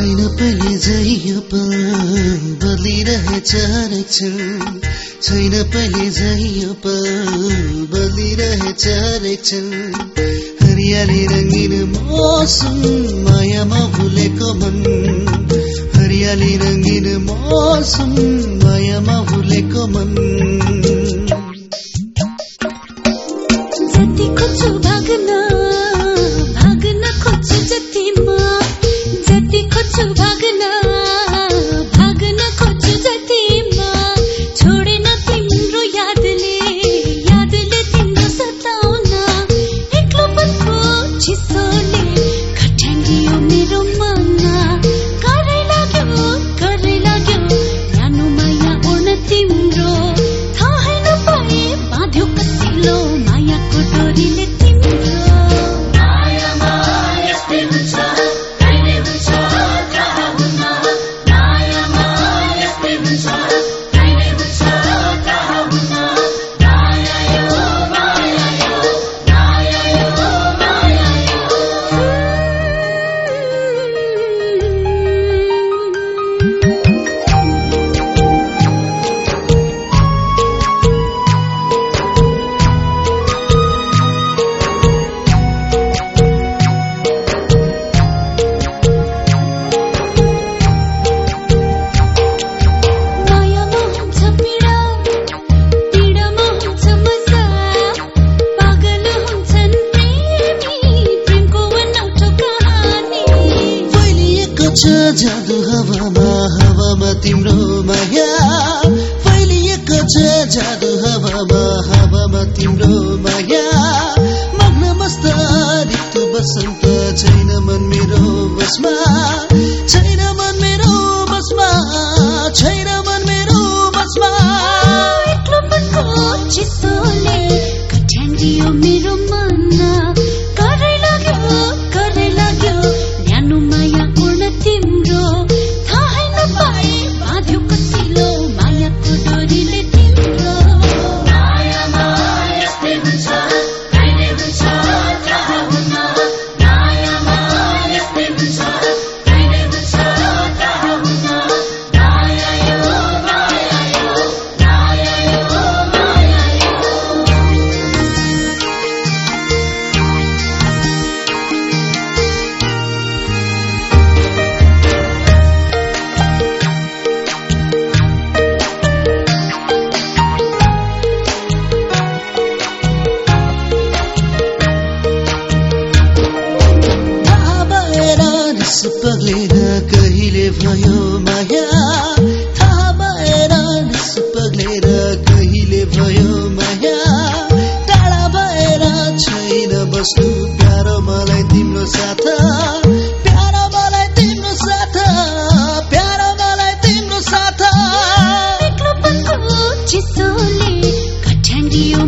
यो पल बदलिरहेछ हरेक क्षण छैन पहिले झै यो पल बदलिरहेछ हरेक क्षण हरियाली रङ्गिन मौसम मायामा भुलेको मन। हरियाली रङ्गिन मौसम मायामा भुलेको मन। जति खोज्छु जादु हावामा हावामा तिम्रो माया। फैलिएको छ जादु हावामा हावामा तिम्रो माया। मग्न मस्त ऋतु बसन्त छैन मन मेरो बसमा रिस पग्लेर कहिले भयो माया? थाहा भएर रिस पग्लेर कहिले भयो माया? टाढा भएर छैन बस्नु प्यारो मलाई तिम्रो साथ। प्यारो मलाई तिम्रो साथ। प्यारो मलाई तिम्रो साथ। चिसोले कठ्याङ्गियो